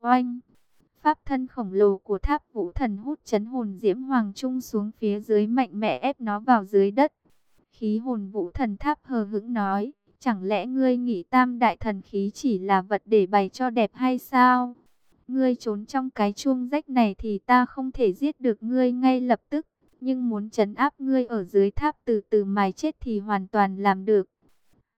Oanh! Pháp thân khổng lồ của tháp vũ thần hút chấn hồn diễm hoàng trung xuống phía dưới mạnh mẽ ép nó vào dưới đất. Khí hồn vũ thần tháp hờ hững nói, chẳng lẽ ngươi nghĩ tam đại thần khí chỉ là vật để bày cho đẹp hay sao? Ngươi trốn trong cái chuông rách này thì ta không thể giết được ngươi ngay lập tức, nhưng muốn chấn áp ngươi ở dưới tháp từ từ mài chết thì hoàn toàn làm được.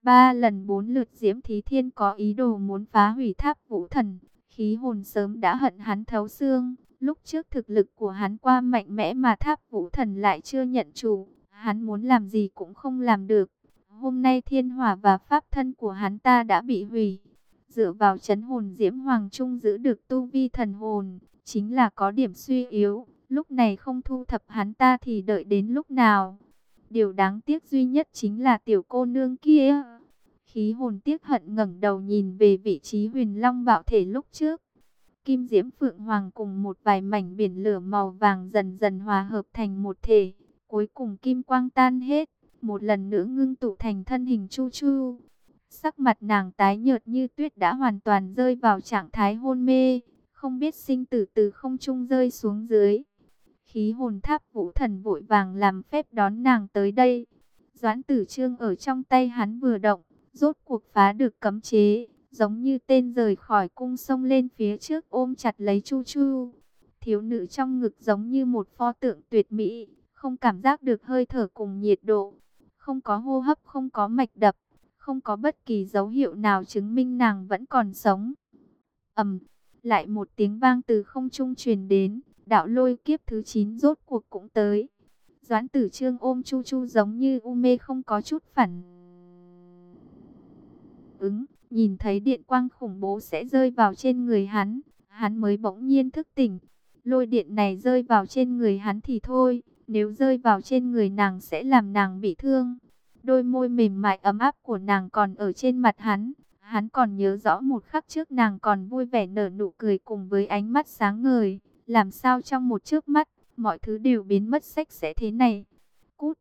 Ba lần bốn lượt Diễm Thí Thiên có ý đồ muốn phá hủy tháp vũ thần, khí hồn sớm đã hận hắn thấu xương. Lúc trước thực lực của hắn qua mạnh mẽ mà tháp vũ thần lại chưa nhận chủ, hắn muốn làm gì cũng không làm được. Hôm nay thiên hỏa và pháp thân của hắn ta đã bị hủy. Dựa vào chấn hồn Diễm Hoàng Trung giữ được tu vi thần hồn, chính là có điểm suy yếu. Lúc này không thu thập hắn ta thì đợi đến lúc nào? Điều đáng tiếc duy nhất chính là tiểu cô nương kia. Khí hồn tiếc hận ngẩng đầu nhìn về vị trí huyền long bạo thể lúc trước. Kim diễm phượng hoàng cùng một vài mảnh biển lửa màu vàng dần dần hòa hợp thành một thể. Cuối cùng kim quang tan hết, một lần nữa ngưng tụ thành thân hình chu chu. Sắc mặt nàng tái nhợt như tuyết đã hoàn toàn rơi vào trạng thái hôn mê, không biết sinh tử từ không trung rơi xuống dưới. Khí hồn tháp vũ thần vội vàng làm phép đón nàng tới đây. Doãn tử trương ở trong tay hắn vừa động, rốt cuộc phá được cấm chế, giống như tên rời khỏi cung sông lên phía trước ôm chặt lấy Chu Chu. Thiếu nữ trong ngực giống như một pho tượng tuyệt mỹ, không cảm giác được hơi thở cùng nhiệt độ, không có hô hấp, không có mạch đập, không có bất kỳ dấu hiệu nào chứng minh nàng vẫn còn sống. ầm, lại một tiếng vang từ không trung truyền đến, đạo lôi kiếp thứ 9 rốt cuộc cũng tới. Doãn tử trương ôm Chu Chu giống như u mê không có chút phản ứng, nhìn thấy điện quang khủng bố sẽ rơi vào trên người hắn, hắn mới bỗng nhiên thức tỉnh. Lôi điện này rơi vào trên người hắn thì thôi, nếu rơi vào trên người nàng sẽ làm nàng bị thương. Đôi môi mềm mại ấm áp của nàng còn ở trên mặt hắn, hắn còn nhớ rõ một khắc trước nàng còn vui vẻ nở nụ cười cùng với ánh mắt sáng ngời, làm sao trong một chớp mắt, mọi thứ đều biến mất sách sẽ thế này. Cút,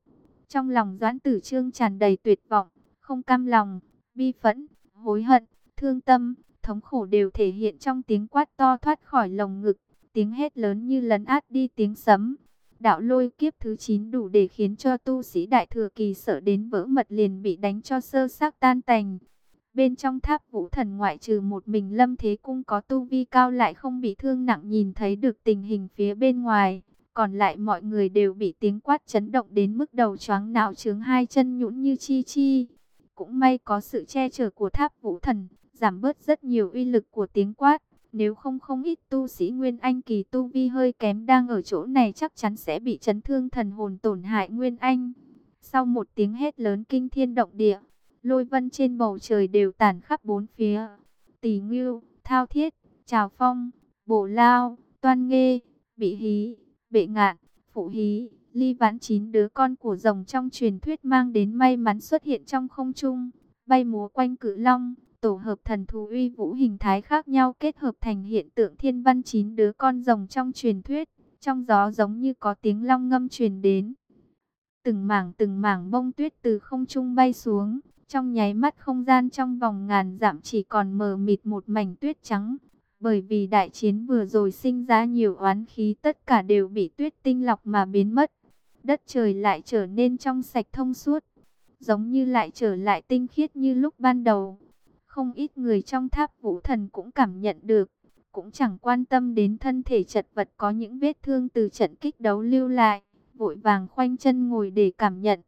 trong lòng doãn tử trương tràn đầy tuyệt vọng, không cam lòng, bi phẫn, hối hận, thương tâm, thống khổ đều thể hiện trong tiếng quát to thoát khỏi lồng ngực, tiếng hét lớn như lấn át đi tiếng sấm. Đạo lôi kiếp thứ 9 đủ để khiến cho tu sĩ đại thừa kỳ sợ đến vỡ mật liền bị đánh cho sơ xác tan tành. Bên trong tháp vũ thần ngoại trừ một mình lâm thế cung có tu vi cao lại không bị thương nặng nhìn thấy được tình hình phía bên ngoài. Còn lại mọi người đều bị tiếng quát chấn động đến mức đầu choáng não trướng hai chân nhũn như chi chi. Cũng may có sự che chở của tháp vũ thần, giảm bớt rất nhiều uy lực của tiếng quát. Nếu không không ít tu sĩ Nguyên Anh kỳ tu vi hơi kém đang ở chỗ này chắc chắn sẽ bị chấn thương thần hồn tổn hại Nguyên Anh. Sau một tiếng hét lớn kinh thiên động địa, lôi vân trên bầu trời đều tản khắp bốn phía. Tỷ Ngưu, Thao Thiết, Trào Phong, Bổ Lao, Toan Nghê, Bị Hí, Bệ Ngạn, Phụ Hí, Ly Vãn chín đứa con của rồng trong truyền thuyết mang đến may mắn xuất hiện trong không trung, bay múa quanh cự long, tổ hợp thần thú uy vũ hình thái khác nhau kết hợp thành hiện tượng thiên văn chín đứa con rồng trong truyền thuyết, trong gió giống như có tiếng long ngâm truyền đến. Từng mảng từng mảng bông tuyết từ không trung bay xuống, trong nháy mắt không gian trong vòng ngàn dặm chỉ còn mờ mịt một mảnh tuyết trắng. Bởi vì đại chiến vừa rồi sinh ra nhiều oán khí tất cả đều bị tuyết tinh lọc mà biến mất. Đất trời lại trở nên trong sạch thông suốt, giống như lại trở lại tinh khiết như lúc ban đầu. Không ít người trong tháp vũ thần cũng cảm nhận được, cũng chẳng quan tâm đến thân thể chật vật có những vết thương từ trận kích đấu lưu lại, vội vàng khoanh chân ngồi để cảm nhận.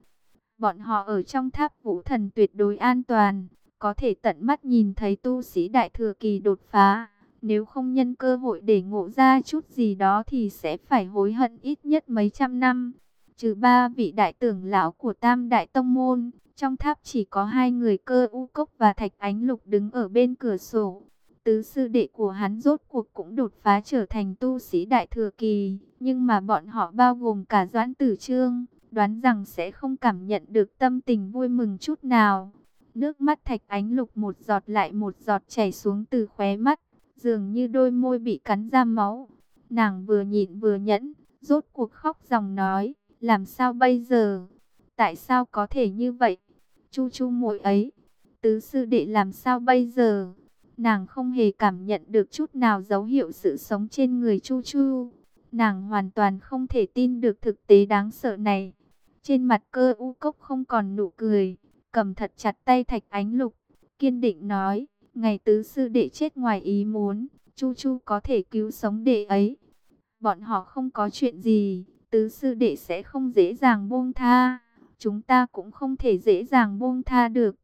Bọn họ ở trong tháp vũ thần tuyệt đối an toàn, có thể tận mắt nhìn thấy tu sĩ đại thừa kỳ đột phá. Nếu không nhân cơ hội để ngộ ra chút gì đó thì sẽ phải hối hận ít nhất mấy trăm năm. Trừ ba vị đại tưởng lão của Tam Đại Tông Môn, trong tháp chỉ có hai người cơ u cốc và thạch ánh lục đứng ở bên cửa sổ. Tứ sư đệ của hắn rốt cuộc cũng đột phá trở thành tu sĩ đại thừa kỳ, nhưng mà bọn họ bao gồm cả doãn tử trương, đoán rằng sẽ không cảm nhận được tâm tình vui mừng chút nào. Nước mắt thạch ánh lục một giọt lại một giọt chảy xuống từ khóe mắt, dường như đôi môi bị cắn ra máu. Nàng vừa nhịn vừa nhẫn, rốt cuộc khóc dòng nói, làm sao bây giờ? Tại sao có thể như vậy? Chu chu muội ấy, tứ sư đệ làm sao bây giờ? Nàng không hề cảm nhận được chút nào dấu hiệu sự sống trên người Chu Chu. Nàng hoàn toàn không thể tin được thực tế đáng sợ này. Trên mặt cơ u cốc không còn nụ cười, cầm thật chặt tay thạch ánh lục, kiên định nói, ngày tứ sư đệ chết ngoài ý muốn, Chu Chu có thể cứu sống đệ ấy. Bọn họ không có chuyện gì, tứ sư đệ sẽ không dễ dàng buông tha, chúng ta cũng không thể dễ dàng buông tha được.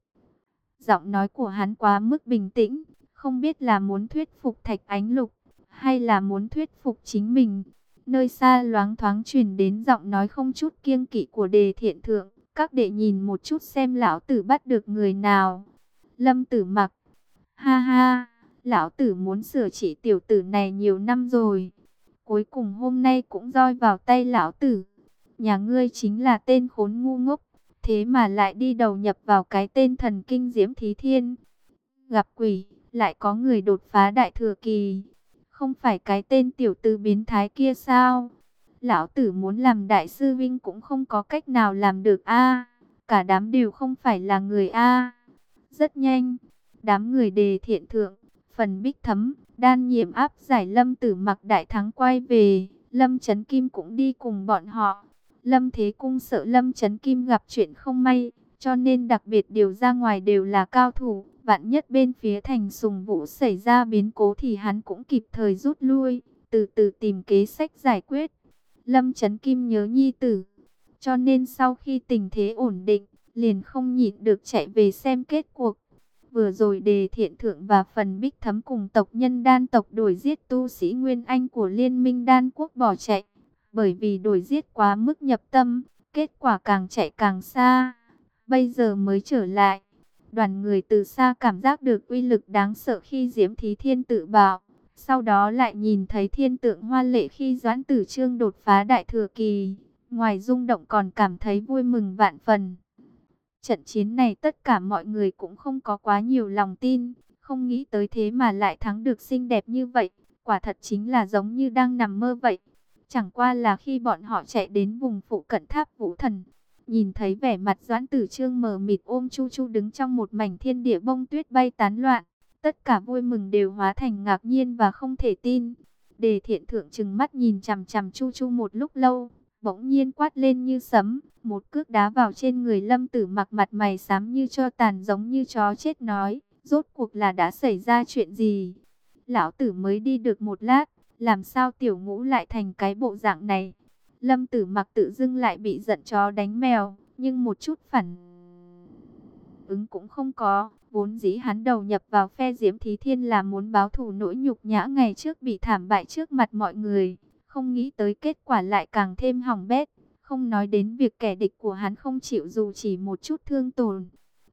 Giọng nói của hắn quá mức bình tĩnh, không biết là muốn thuyết phục thạch ánh lục, hay là muốn thuyết phục chính mình. Nơi xa loáng thoáng truyền đến giọng nói không chút kiêng kỵ của đề thiện thượng. Các đệ nhìn một chút xem lão tử bắt được người nào. Lâm tử mặc. Ha ha, lão tử muốn sửa chỉ tiểu tử này nhiều năm rồi. Cuối cùng hôm nay cũng roi vào tay lão tử. Nhà ngươi chính là tên khốn ngu ngốc. Thế mà lại đi đầu nhập vào cái tên thần kinh diễm thí thiên. Gặp quỷ, lại có người đột phá đại thừa kỳ. Không phải cái tên tiểu tư biến thái kia sao? Lão tử muốn làm đại sư vinh cũng không có cách nào làm được a. cả đám đều không phải là người a. Rất nhanh, đám người đề thiện thượng, phần bích thấm, đan nhiệm áp giải lâm tử mặc đại thắng quay về, lâm chấn kim cũng đi cùng bọn họ. Lâm Thế Cung sợ Lâm Chấn Kim gặp chuyện không may, cho nên đặc biệt điều ra ngoài đều là cao thủ, Vạn nhất bên phía thành sùng vũ xảy ra biến cố thì hắn cũng kịp thời rút lui, từ từ tìm kế sách giải quyết. Lâm Trấn Kim nhớ nhi tử, cho nên sau khi tình thế ổn định, liền không nhịn được chạy về xem kết cuộc. Vừa rồi đề thiện thượng và phần bích thấm cùng tộc nhân đan tộc đổi giết tu sĩ Nguyên Anh của Liên minh đan quốc bỏ chạy. Bởi vì đổi giết quá mức nhập tâm, kết quả càng chạy càng xa. Bây giờ mới trở lại, Đoàn người từ xa cảm giác được uy lực đáng sợ khi Diễm Thí Thiên tự bạo. Sau đó lại nhìn thấy thiên tượng hoa lệ khi Doãn Tử Trương đột phá đại thừa kỳ. Ngoài rung động còn cảm thấy vui mừng vạn phần. Trận chiến này tất cả mọi người cũng không có quá nhiều lòng tin. Không nghĩ tới thế mà lại thắng được xinh đẹp như vậy. Quả thật chính là giống như đang nằm mơ vậy. Chẳng qua là khi bọn họ chạy đến vùng phụ cận tháp vũ thần Nhìn thấy vẻ mặt Doãn Tử Trương mờ mịt ôm Chu Chu đứng trong một mảnh thiên địa bông tuyết bay tán loạn, tất cả vui mừng đều hóa thành ngạc nhiên và không thể tin. Đề Thiện Thượng chừng mắt nhìn chằm chằm Chu Chu một lúc lâu, bỗng nhiên quát lên như sấm, một cước đá vào trên người Lâm Tử Mặc mặt mày xám như cho tàn giống như chó chết nói, rốt cuộc là đã xảy ra chuyện gì? Lão tử mới đi được một lát, làm sao tiểu ngũ lại thành cái bộ dạng này? Lâm tử mặc tự dưng lại bị giận chó đánh mèo, nhưng một chút phản ứng cũng không có. Vốn dĩ hắn đầu nhập vào phe diễm thí thiên là muốn báo thù nỗi nhục nhã ngày trước bị thảm bại trước mặt mọi người. Không nghĩ tới kết quả lại càng thêm hỏng bét. Không nói đến việc kẻ địch của hắn không chịu dù chỉ một chút thương tổn.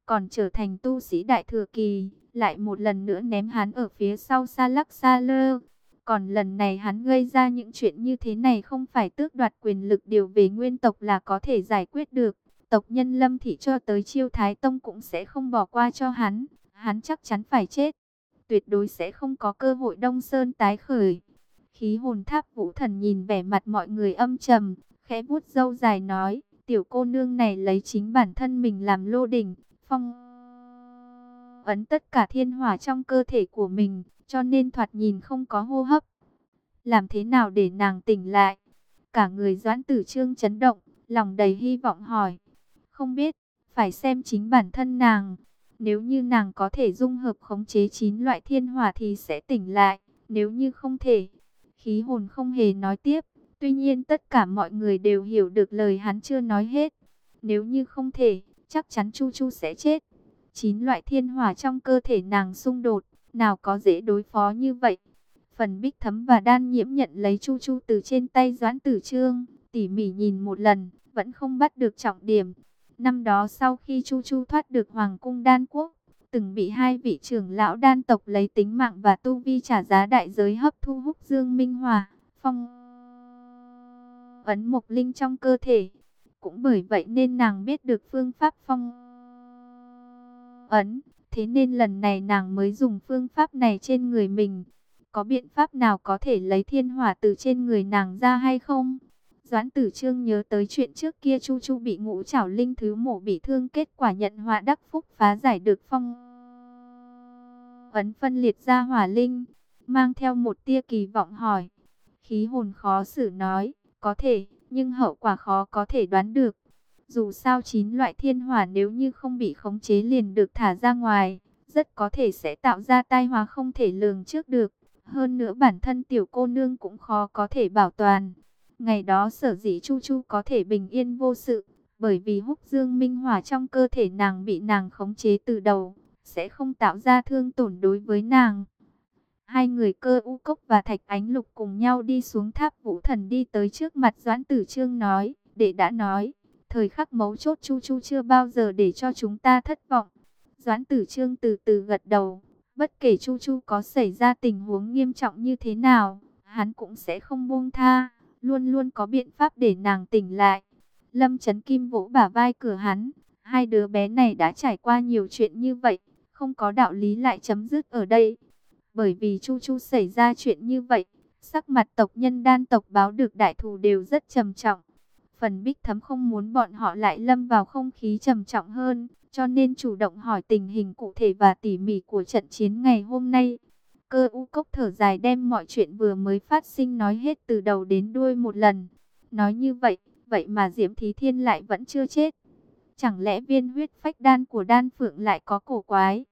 Còn trở thành tu sĩ đại thừa kỳ, lại một lần nữa ném hắn ở phía sau xa lắc xa lơ. Còn lần này hắn gây ra những chuyện như thế này không phải tước đoạt quyền lực điều về nguyên tộc là có thể giải quyết được. Tộc nhân lâm thị cho tới chiêu thái tông cũng sẽ không bỏ qua cho hắn. Hắn chắc chắn phải chết. Tuyệt đối sẽ không có cơ hội đông sơn tái khởi. Khí hồn tháp vũ thần nhìn vẻ mặt mọi người âm trầm, khẽ vuốt râu dài nói, tiểu cô nương này lấy chính bản thân mình làm lô đỉnh, phong ấn tất cả thiên hỏa trong cơ thể của mình, cho nên thoạt nhìn không có hô hấp. Làm thế nào để nàng tỉnh lại? Cả người doãn tử trương chấn động, lòng đầy hy vọng hỏi. Không biết, phải xem chính bản thân nàng. Nếu như nàng có thể dung hợp khống chế chín loại thiên hỏa thì sẽ tỉnh lại. Nếu như không thể, khí hồn không hề nói tiếp. Tuy nhiên tất cả mọi người đều hiểu được lời hắn chưa nói hết. Nếu như không thể, chắc chắn Chu Chu sẽ chết. Chín loại thiên hỏa trong cơ thể nàng xung đột, nào có dễ đối phó như vậy. Phần bích thấm và đan nhiễm nhận lấy chu chu từ trên tay doãn tử trương, tỉ mỉ nhìn một lần, vẫn không bắt được trọng điểm. Năm đó sau khi chu chu thoát được hoàng cung đan quốc, từng bị hai vị trưởng lão đan tộc lấy tính mạng và tu vi trả giá đại giới hấp thu húc dương minh hòa, phong ấn mộc linh trong cơ thể. Cũng bởi vậy nên nàng biết được phương pháp phong ấn, Thế nên lần này nàng mới dùng phương pháp này trên người mình. Có biện pháp nào có thể lấy thiên hỏa từ trên người nàng ra hay không? Doãn tử trương nhớ tới chuyện trước kia Chu Chu bị ngũ trảo linh thứ mổ bị thương kết quả nhận họa đắc phúc phá giải được phong ấn phân liệt ra hỏa linh, mang theo một tia kỳ vọng hỏi. Khí hồn khó xử nói, có thể, nhưng hậu quả khó có thể đoán được. Dù sao chín loại thiên hỏa nếu như không bị khống chế liền được thả ra ngoài, rất có thể sẽ tạo ra tai họa không thể lường trước được. Hơn nữa bản thân tiểu cô nương cũng khó có thể bảo toàn. Ngày đó sở dĩ Chu Chu có thể bình yên vô sự, bởi vì húc dương minh hỏa trong cơ thể nàng bị nàng khống chế từ đầu, sẽ không tạo ra thương tổn đối với nàng. Hai người cơ u cốc và thạch ánh lục cùng nhau đi xuống tháp vũ thần đi tới trước mặt Doãn Tử Trương nói, đệ đã nói, thời khắc mấu chốt Chu Chu chưa bao giờ để cho chúng ta thất vọng. Doãn Tử Trương từ từ gật đầu, bất kể Chu Chu có xảy ra tình huống nghiêm trọng như thế nào, hắn cũng sẽ không buông tha, luôn luôn có biện pháp để nàng tỉnh lại. Lâm Trấn Kim vỗ bả vai cửa hắn, hai đứa bé này đã trải qua nhiều chuyện như vậy, không có đạo lý lại chấm dứt ở đây. Bởi vì Chu Chu xảy ra chuyện như vậy, sắc mặt tộc nhân đan tộc báo được đại thù đều rất trầm trọng. Phần bích thấm không muốn bọn họ lại lâm vào không khí trầm trọng hơn, cho nên chủ động hỏi tình hình cụ thể và tỉ mỉ của trận chiến ngày hôm nay. Cơ u cốc thở dài đem mọi chuyện vừa mới phát sinh nói hết từ đầu đến đuôi một lần. Nói như vậy, vậy mà Diễm Thí Thiên lại vẫn chưa chết. Chẳng lẽ viên huyết phách đan của đan phượng lại có cổ quái?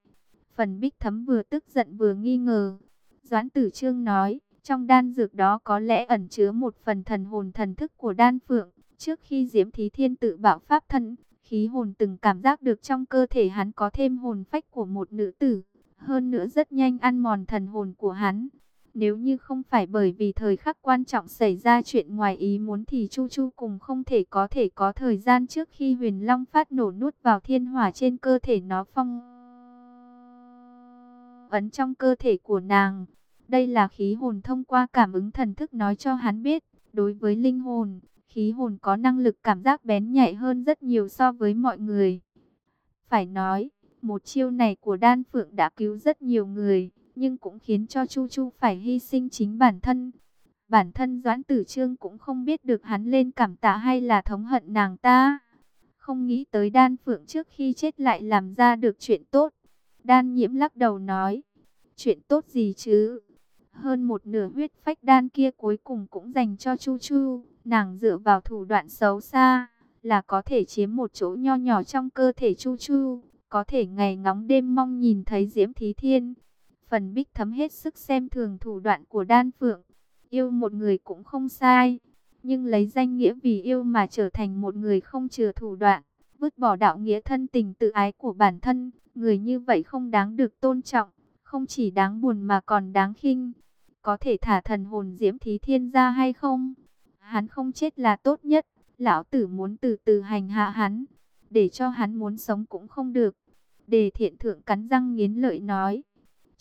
Phần bích thấm vừa tức giận vừa nghi ngờ. Doãn tử trương nói, trong đan dược đó có lẽ ẩn chứa một phần thần hồn thần thức của đan phượng. Trước khi Diễm Thí Thiên tự bảo pháp thân, khí hồn từng cảm giác được trong cơ thể hắn có thêm hồn phách của một nữ tử. Hơn nữa rất nhanh ăn mòn thần hồn của hắn. Nếu như không phải bởi vì thời khắc quan trọng xảy ra chuyện ngoài ý muốn thì Chu Chu cùng không thể có thể có thời gian trước khi huyền long phát nổ nút vào thiên hỏa trên cơ thể nó phong ấn trong cơ thể của nàng. Đây là khí hồn thông qua cảm ứng thần thức nói cho hắn biết, đối với linh hồn, khí hồn có năng lực cảm giác bén nhạy hơn rất nhiều so với mọi người. Phải nói, một chiêu này của đan phượng đã cứu rất nhiều người, nhưng cũng khiến cho Chu Chu phải hy sinh chính bản thân. Bản thân Doãn Tử Trương cũng không biết được hắn lên cảm tạ hay là thống hận nàng ta. Không nghĩ tới đan phượng trước khi chết lại làm ra được chuyện tốt. Đan nhiễm lắc đầu nói, chuyện tốt gì chứ? Hơn một nửa huyết phách đan kia cuối cùng cũng dành cho Chu Chu. Nàng dựa vào thủ đoạn xấu xa, là có thể chiếm một chỗ nho nhỏ trong cơ thể Chu Chu. Có thể ngày ngóng đêm mong nhìn thấy Diễm Thí Thiên. Phần bích thấm hết sức xem thường thủ đoạn của đan phượng. Yêu một người cũng không sai. Nhưng lấy danh nghĩa vì yêu mà trở thành một người không chừa thủ đoạn. Vứt bỏ đạo nghĩa thân tình tự ái của bản thân. Người như vậy không đáng được tôn trọng. Không chỉ đáng buồn mà còn đáng khinh. Có thể thả thần hồn Diễm Thí Thiên ra hay không? Hắn không chết là tốt nhất. Lão tử muốn từ từ hành hạ hắn. Để cho hắn muốn sống cũng không được. Đề thiện thượng cắn răng nghiến lợi nói.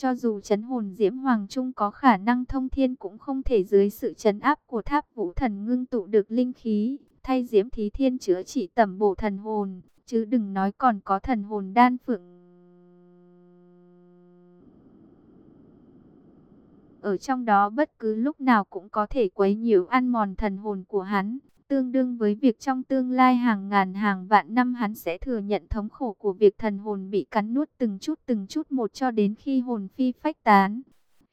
Cho dù chấn hồn Diễm Hoàng Trung có khả năng thông thiên cũng không thể dưới sự chấn áp của tháp vũ thần ngưng tụ được linh khí. Thay Diễm Thí Thiên chữa trị tẩm bổ thần hồn. Chứ đừng nói còn có thần hồn đan phượng. Ở trong đó bất cứ lúc nào cũng có thể quấy nhiễu ăn mòn thần hồn của hắn tương đương với việc trong tương lai hàng ngàn hàng vạn năm hắn sẽ thừa nhận thống khổ của việc thần hồn bị cắn nuốt từng chút từng chút một cho đến khi hồn phi phách tán.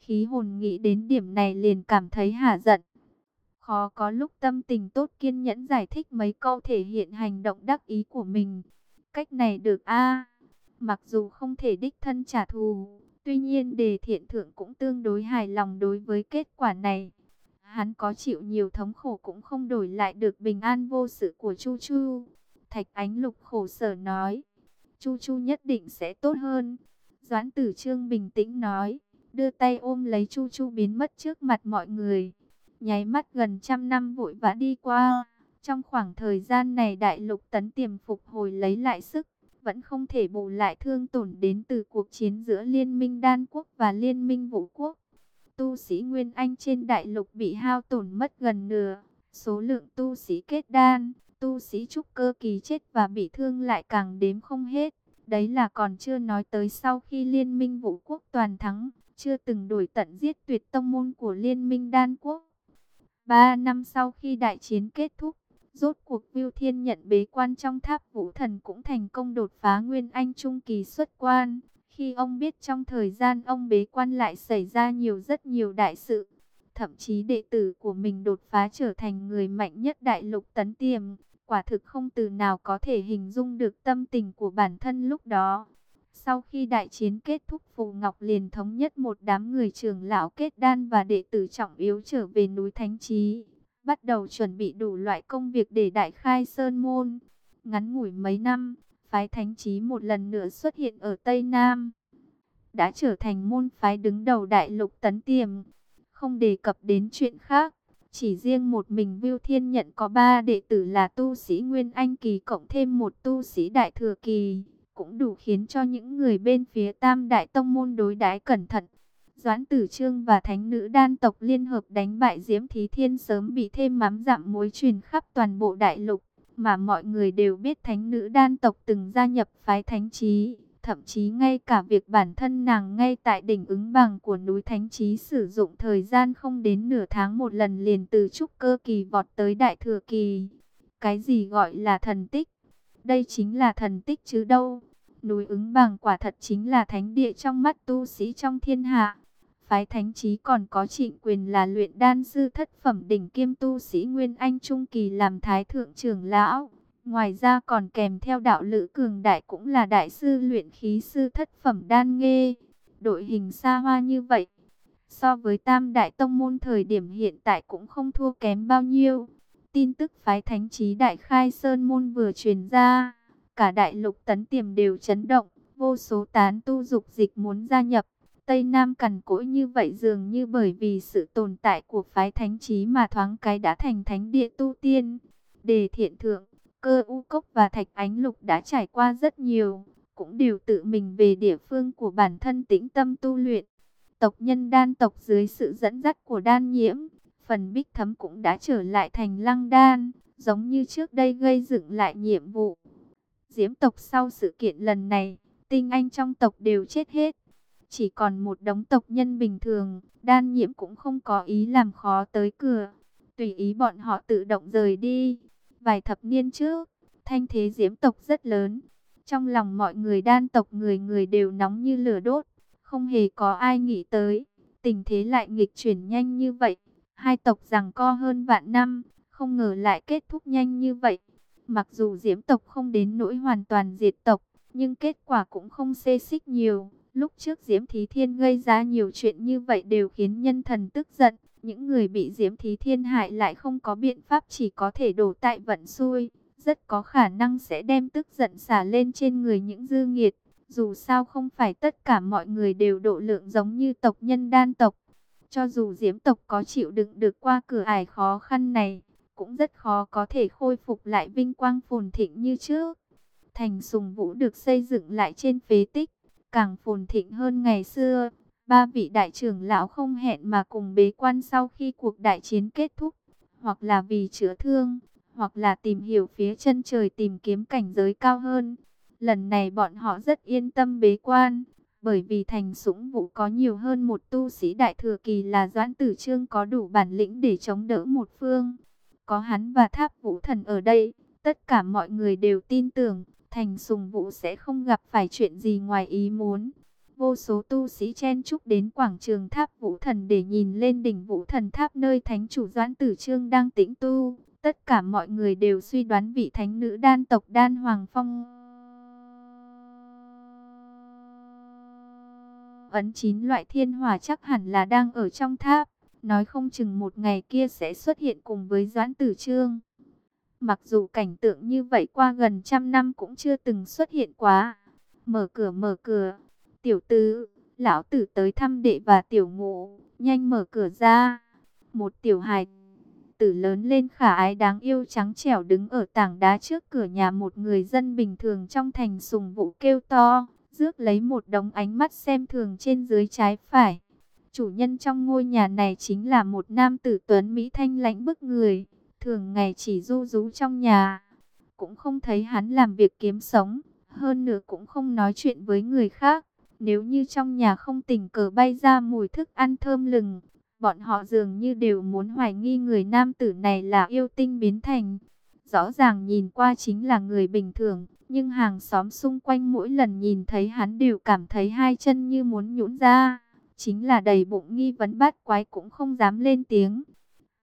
Khí hồn nghĩ đến điểm này liền cảm thấy hả giận. Khó có lúc tâm tình tốt kiên nhẫn giải thích mấy câu thể hiện hành động đắc ý của mình. Cách này được a mặc dù không thể đích thân trả thù, tuy nhiên đề thiện thượng cũng tương đối hài lòng đối với kết quả này. Hắn có chịu nhiều thống khổ cũng không đổi lại được bình an vô sự của Chu Chu. Thạch Ánh Lục khổ sở nói, Chu Chu nhất định sẽ tốt hơn. Doãn Tử Trương bình tĩnh nói, đưa tay ôm lấy Chu Chu biến mất trước mặt mọi người. Nháy mắt gần trăm năm vội vã đi qua. Trong khoảng thời gian này đại lục tấn tiềm phục hồi lấy lại sức, vẫn không thể bù lại thương tổn đến từ cuộc chiến giữa Liên minh Đan Quốc và Liên minh Vũ Quốc tu sĩ Nguyên Anh trên đại lục bị hao tổn mất gần nửa. Số lượng tu sĩ kết đan, tu sĩ trúc cơ kỳ chết và bị thương lại càng đếm không hết. Đấy là còn chưa nói tới sau khi liên minh vũ quốc toàn thắng, chưa từng đổi tận giết tuyệt tông môn của liên minh đan quốc. Ba năm sau khi đại chiến kết thúc, rốt cuộc Viu Thiên nhận bế quan trong tháp vũ thần cũng thành công đột phá Nguyên Anh Trung kỳ xuất quan khi ông biết trong thời gian ông bế quan lại xảy ra nhiều rất nhiều đại sự. Thậm chí đệ tử của mình đột phá trở thành người mạnh nhất đại lục tấn tiềm. Quả thực không từ nào có thể hình dung được tâm tình của bản thân lúc đó. Sau khi đại chiến kết thúc Phù Ngọc liền thống nhất một đám người trưởng lão kết đan và đệ tử trọng yếu trở về núi Thánh Trí. Bắt đầu chuẩn bị đủ loại công việc để đại khai Sơn Môn. Ngắn ngủi mấy năm, phái Thánh Trí một lần nữa xuất hiện ở Tây Nam. Đã trở thành môn phái đứng đầu đại lục tấn tiềm. Không đề cập đến chuyện khác. Chỉ riêng một mình Viu Thiên nhận có ba đệ tử là tu sĩ Nguyên Anh Kỳ cộng thêm một tu sĩ Đại Thừa Kỳ cũng đủ khiến cho những người bên phía Tam Đại Tông Môn đối đãi cẩn thận. Doãn Tử Trương và Thánh Nữ Đan tộc liên hợp đánh bại Diễm Thí Thiên sớm bị thêm mắm dặm muối truyền khắp toàn bộ đại lục, mà mọi người đều biết Thánh Nữ Đan tộc từng gia nhập phái Thánh Trí, thậm chí ngay cả việc bản thân nàng ngay tại đỉnh ứng bằng của núi Thánh Trí sử dụng thời gian không đến nửa tháng một lần liền từ trúc cơ kỳ vọt tới đại thừa kỳ. Cái gì gọi là thần tích? Đây chính là thần tích chứ đâu. Núi ứng bằng quả thật chính là thánh địa trong mắt tu sĩ trong thiên hạ. Phái thánh trí còn có trịnh quyền là luyện đan sư thất phẩm đỉnh kiêm tu sĩ Nguyên Anh Trung Kỳ làm thái thượng trưởng lão. Ngoài ra còn kèm theo đạo lữ cường đại cũng là đại sư luyện khí sư thất phẩm đan nghê. Đội hình xa hoa như vậy. So với tam đại tông môn thời điểm hiện tại cũng không thua kém bao nhiêu. Tin tức phái thánh trí đại khai sơn môn vừa truyền ra Cả đại lục tấn tiềm đều chấn động, vô số tán tu dục dịch muốn gia nhập. Tây Nam cằn cỗi như vậy dường như bởi vì sự tồn tại của phái thánh trí mà thoáng cái đã thành thánh địa tu tiên. Đề thiện thượng, cơ u cốc và thạch ánh lục đã trải qua rất nhiều, cũng đều tự mình về địa phương của bản thân tĩnh tâm tu luyện. Tộc nhân đan tộc dưới sự dẫn dắt của đan nhiễm, phần bích thấm cũng đã trở lại thành lăng đan, giống như trước đây gây dựng lại nhiệm vụ. Diễm tộc sau sự kiện lần này, tinh anh trong tộc đều chết hết. Chỉ còn một đống tộc nhân bình thường, đan nhiễm cũng không có ý làm khó tới cửa. Tùy ý bọn họ tự động rời đi. Vài thập niên trước, thanh thế diễm tộc rất lớn. Trong lòng mọi người đan tộc người người đều nóng như lửa đốt. Không hề có ai nghĩ tới. Tình thế lại nghịch chuyển nhanh như vậy. Hai tộc rằng co hơn vạn năm. Không ngờ lại kết thúc nhanh như vậy. Mặc dù diễm tộc không đến nỗi hoàn toàn diệt tộc, nhưng kết quả cũng không xê xích nhiều. Lúc trước Diễm Thí Thiên gây ra nhiều chuyện như vậy đều khiến nhân thần tức giận. Những người bị Diễm Thí Thiên hại lại không có biện pháp chỉ có thể đổ tại vận xui. Rất có khả năng sẽ đem tức giận xả lên trên người những dư nghiệt. Dù sao không phải tất cả mọi người đều độ lượng giống như tộc nhân đan tộc. Cho dù Diễm tộc có chịu đựng được qua cửa ải khó khăn này, cũng rất khó có thể khôi phục lại vinh quang phồn thịnh như trước. Thành sùng vũ được xây dựng lại trên phế tích, càng phồn thịnh hơn ngày xưa. Ba vị đại trưởng lão không hẹn mà cùng bế quan sau khi cuộc đại chiến kết thúc, hoặc là vì chữa thương, hoặc là tìm hiểu phía chân trời tìm kiếm cảnh giới cao hơn. Lần này bọn họ rất yên tâm bế quan, bởi vì thành sủng vụ có nhiều hơn một tu sĩ đại thừa kỳ là Doãn Tử Trương có đủ bản lĩnh để chống đỡ một phương. Có hắn và tháp vũ thần ở đây, tất cả mọi người đều tin tưởng, thành sùng vũ sẽ không gặp phải chuyện gì ngoài ý muốn. Vô số tu sĩ chen chúc đến quảng trường tháp vũ thần để nhìn lên đỉnh vũ thần tháp nơi thánh chủ doãn tử trương đang tĩnh tu. Tất cả mọi người đều suy đoán vị thánh nữ đan tộc đan hoàng phong. Ấn chín loại thiên hỏa chắc hẳn là đang ở trong tháp nói không chừng một ngày kia sẽ xuất hiện cùng với Doãn Tử Trương. Mặc dù cảnh tượng như vậy qua gần trăm năm cũng chưa từng xuất hiện quá. Mở cửa mở cửa, tiểu tứ, lão tử tới thăm đệ và tiểu ngũ, nhanh mở cửa ra. Một tiểu hài tử lớn lên khả ái đáng yêu trắng trẻo đứng ở tảng đá trước cửa nhà một người dân bình thường trong thành sùng vụ kêu to, rước lấy một đống ánh mắt xem thường trên dưới trái phải. Chủ nhân trong ngôi nhà này chính là một nam tử tuấn Mỹ thanh lãnh bức người, thường ngày chỉ du rú trong nhà. Cũng không thấy hắn làm việc kiếm sống, hơn nữa cũng không nói chuyện với người khác. Nếu như trong nhà không tình cờ bay ra mùi thức ăn thơm lừng, bọn họ dường như đều muốn hoài nghi người nam tử này là yêu tinh biến thành. rõ ràng nhìn qua chính là người bình thường, nhưng hàng xóm xung quanh mỗi lần nhìn thấy hắn đều cảm thấy hai chân như muốn nhũn ra, chính là đầy bụng nghi vấn bát quái cũng không dám lên tiếng.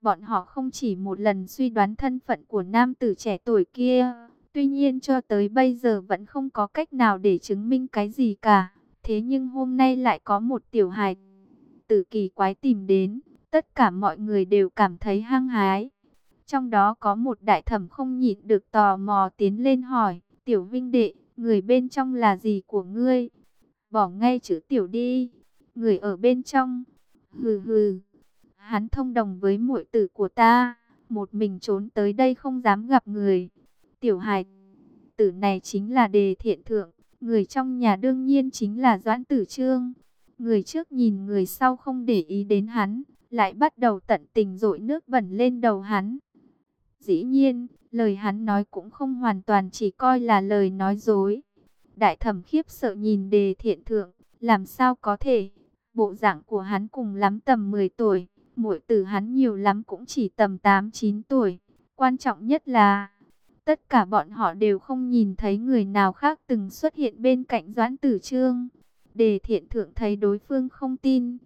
Bọn họ không chỉ một lần suy đoán thân phận của nam tử trẻ tuổi kia, tuy nhiên cho tới bây giờ vẫn không có cách nào để chứng minh cái gì cả. Thế nhưng hôm nay lại có một tiểu hài tử kỳ quái tìm đến, tất cả mọi người đều cảm thấy hăng hái. Trong đó có một đại thẩm không nhịn được tò mò tiến lên hỏi, tiểu vinh đệ, người bên trong là gì của ngươi? Bỏ ngay chữ tiểu đi, người ở bên trong, hừ hừ, hắn thông đồng với muội tử của ta, một mình trốn tới đây không dám gặp người. Tiểu hài tử này chính là đề thiện thượng, người trong nhà đương nhiên chính là Doãn Tử Trương. Người trước nhìn người sau không để ý đến hắn, lại bắt đầu tận tình dội nước bẩn lên đầu hắn. Dĩ nhiên, lời hắn nói cũng không hoàn toàn chỉ coi là lời nói dối. Đại thẩm khiếp sợ nhìn đề thiện thượng, làm sao có thể, bộ dạng của hắn cùng lắm tầm 10 tuổi, muội tử hắn nhiều lắm cũng chỉ tầm 8-9 tuổi. Quan trọng nhất là, tất cả bọn họ đều không nhìn thấy người nào khác từng xuất hiện bên cạnh Doãn Tử Trương. Đề thiện thượng thấy đối phương không tin,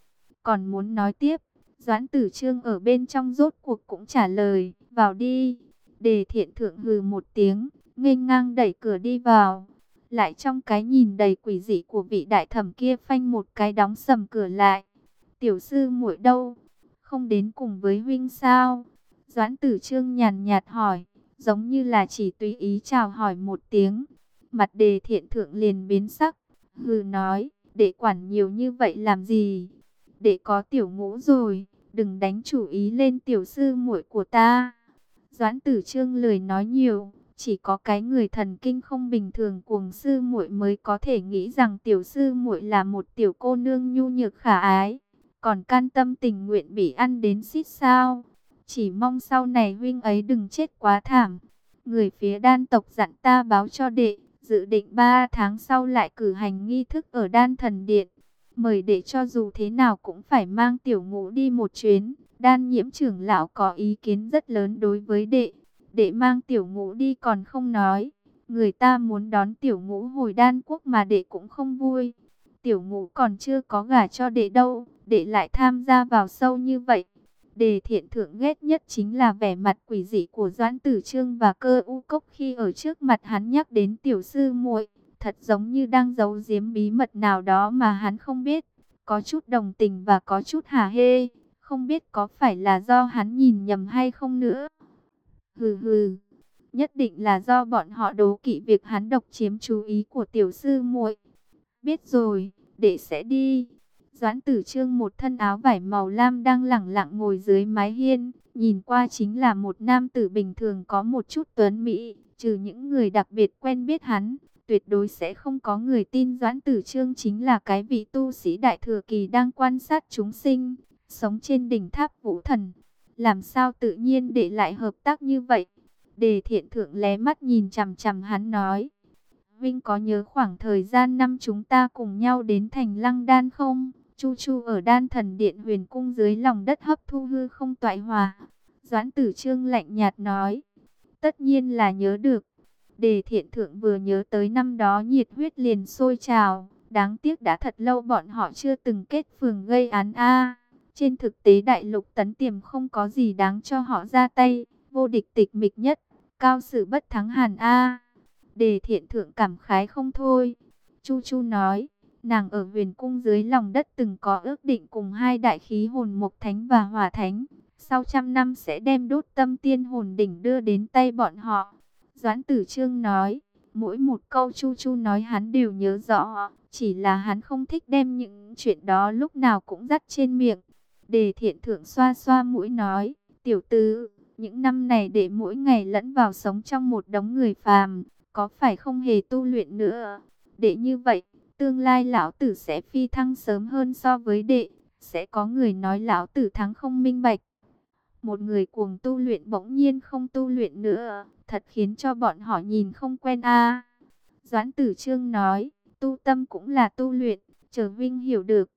còn muốn nói tiếp. Doãn Tử Trương ở bên trong rốt cuộc cũng trả lời, vào đi. Đề thiện thượng hừ một tiếng, nghênh ngang đẩy cửa đi vào. Lại trong cái nhìn đầy quỷ dị của vị đại thẩm kia phanh một cái đóng sầm cửa lại. Tiểu sư muội đâu? Không đến cùng với huynh sao? Doãn tử trương nhàn nhạt hỏi, giống như là chỉ tùy ý chào hỏi một tiếng. Mặt đề thiện thượng liền biến sắc, hừ nói, để quản nhiều như vậy làm gì? Để có tiểu ngũ rồi, đừng đánh chủ ý lên tiểu sư muội của ta. Doãn tử trương lười nói nhiều, chỉ có cái người thần kinh không bình thường cuồng sư muội mới có thể nghĩ rằng tiểu sư muội là một tiểu cô nương nhu nhược khả ái còn can tâm tình nguyện bị ăn đến xít sao. Chỉ mong sau này huynh ấy đừng chết quá thảm. Người phía đan tộc dặn ta báo cho đệ, dự định 3 tháng sau lại cử hành nghi thức ở đan thần điện. Mời đệ cho dù thế nào cũng phải mang tiểu ngũ đi một chuyến. Đan nhiễm trưởng lão có ý kiến rất lớn đối với đệ. Đệ mang tiểu ngũ đi còn không nói. Người ta muốn đón tiểu ngũ hồi đan quốc mà đệ cũng không vui. Tiểu ngũ còn chưa có gả cho đệ đâu để lại tham gia vào sâu như vậy. Đề thiện thượng ghét nhất chính là vẻ mặt quỷ dị của Doãn Tử Trương và cơ u cốc khi ở trước mặt hắn nhắc đến tiểu sư muội, thật giống như đang giấu giếm bí mật nào đó mà hắn không biết, có chút đồng tình và có chút hà hê, không biết có phải là do hắn nhìn nhầm hay không nữa. Hừ hừ, nhất định là do bọn họ đố kỵ việc hắn độc chiếm chú ý của tiểu sư muội. Biết rồi, để sẽ đi. Doãn tử trương một thân áo vải màu lam đang lẳng lặng ngồi dưới mái hiên, nhìn qua chính là một nam tử bình thường có một chút tuấn mỹ, trừ những người đặc biệt quen biết hắn, tuyệt đối sẽ không có người tin Doãn tử trương chính là cái vị tu sĩ đại thừa kỳ đang quan sát chúng sinh, sống trên đỉnh tháp vũ thần. Làm sao tự nhiên để lại hợp tác như vậy? Đề thiện thượng lé mắt nhìn chằm chằm hắn nói. Vinh có nhớ khoảng thời gian năm chúng ta cùng nhau đến thành lăng đan không? Chu Chu ở đan thần điện huyền cung dưới lòng đất hấp thu hư không toại hòa. Doãn tử trương lạnh nhạt nói. Tất nhiên là nhớ được. Đề thiện thượng vừa nhớ tới năm đó nhiệt huyết liền sôi trào. Đáng tiếc đã thật lâu bọn họ chưa từng kết phường gây án a. trên thực tế đại lục tấn tiềm không có gì đáng cho họ ra tay. Vô địch tịch mịch nhất. Cao sự bất thắng hàn a. Đề thiện thượng cảm khái không thôi. Chu Chu nói. Nàng ở huyền cung dưới lòng đất từng có ước định cùng hai đại khí hồn mộc thánh và hỏa thánh. Sau trăm năm sẽ đem đốt tâm tiên hồn đỉnh đưa đến tay bọn họ. Doãn tử trương nói, mỗi một câu chu chu nói hắn đều nhớ rõ. Chỉ là hắn không thích đem những chuyện đó lúc nào cũng dắt trên miệng. Đề thiện thượng xoa xoa mũi nói, tiểu tư, những năm này để mỗi ngày lẫn vào sống trong một đống người phàm, có phải không hề tu luyện nữa? Để như vậy, Tương lai lão tử sẽ phi thăng sớm hơn so với đệ. Sẽ có người nói lão tử thắng không minh bạch. Một người cuồng tu luyện bỗng nhiên không tu luyện nữa. Thật khiến cho bọn họ nhìn không quen a Doãn tử trương nói. Tu tâm cũng là tu luyện. Chờ Vinh hiểu được.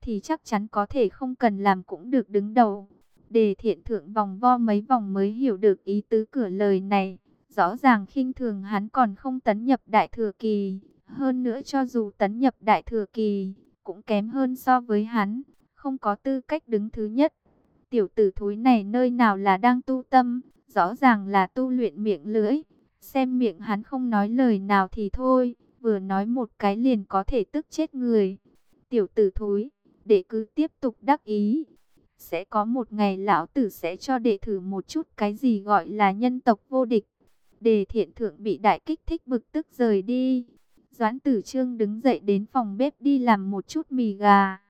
Thì chắc chắn có thể không cần làm cũng được đứng đầu. Đề thiện thượng vòng vo mấy vòng mới hiểu được ý tứ cửa lời này. Rõ ràng khinh thường hắn còn không tấn nhập đại thừa kỳ. Hơn nữa cho dù tấn nhập đại thừa kỳ, cũng kém hơn so với hắn. Không có tư cách đứng thứ nhất. Tiểu tử thúi này nơi nào là đang tu tâm, rõ ràng là tu luyện miệng lưỡi. Xem miệng hắn không nói lời nào thì thôi, vừa nói một cái liền có thể tức chết người. Tiểu tử thúi, để cứ tiếp tục đắc ý. Sẽ có một ngày lão tử sẽ cho đệ thử một chút cái gì gọi là nhân tộc vô địch. Đề thiện thượng bị đại kích thích bực tức rời đi. Doãn tử trương đứng dậy đến phòng bếp đi làm một chút mì gà.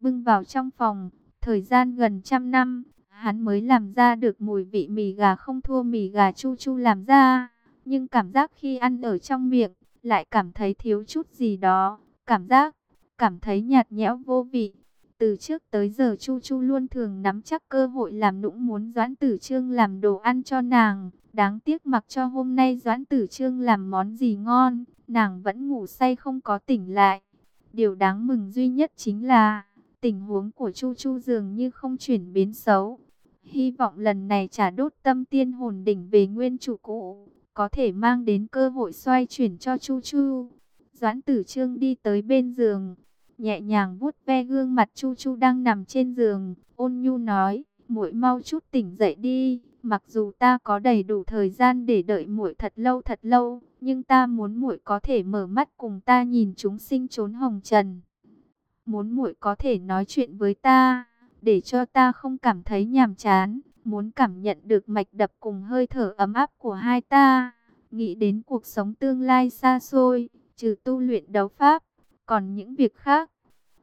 Bưng vào trong phòng, thời gian gần trăm năm, hắn mới làm ra được mùi vị mì gà không thua mì gà chu chu làm ra. Nhưng cảm giác khi ăn ở trong miệng, lại cảm thấy thiếu chút gì đó. Cảm giác, cảm thấy nhạt nhẽo vô vị. Từ trước tới giờ Chu Chu luôn thường nắm chắc cơ hội làm nũng muốn Doãn Tử Trương làm đồ ăn cho nàng. Đáng tiếc mặc cho hôm nay Doãn Tử Trương làm món gì ngon, nàng vẫn ngủ say không có tỉnh lại. Điều đáng mừng duy nhất chính là tình huống của Chu Chu dường như không chuyển biến xấu. Hy vọng lần này trả đốt tâm tiên hồn đỉnh về nguyên chủ cũ, có thể mang đến cơ hội xoay chuyển cho Chu Chu. Doãn Tử Trương đi tới bên giường, nhẹ nhàng vuốt ve gương mặt Chu Chu đang nằm trên giường, ôn nhu nói, muội mau chút tỉnh dậy đi, mặc dù ta có đầy đủ thời gian để đợi muội thật lâu thật lâu, nhưng ta muốn muội có thể mở mắt cùng ta nhìn chúng sinh trốn hồng trần. Muốn muội có thể nói chuyện với ta, để cho ta không cảm thấy nhàm chán, muốn cảm nhận được mạch đập cùng hơi thở ấm áp của hai ta, nghĩ đến cuộc sống tương lai xa xôi, trừ tu luyện đấu pháp, còn những việc khác,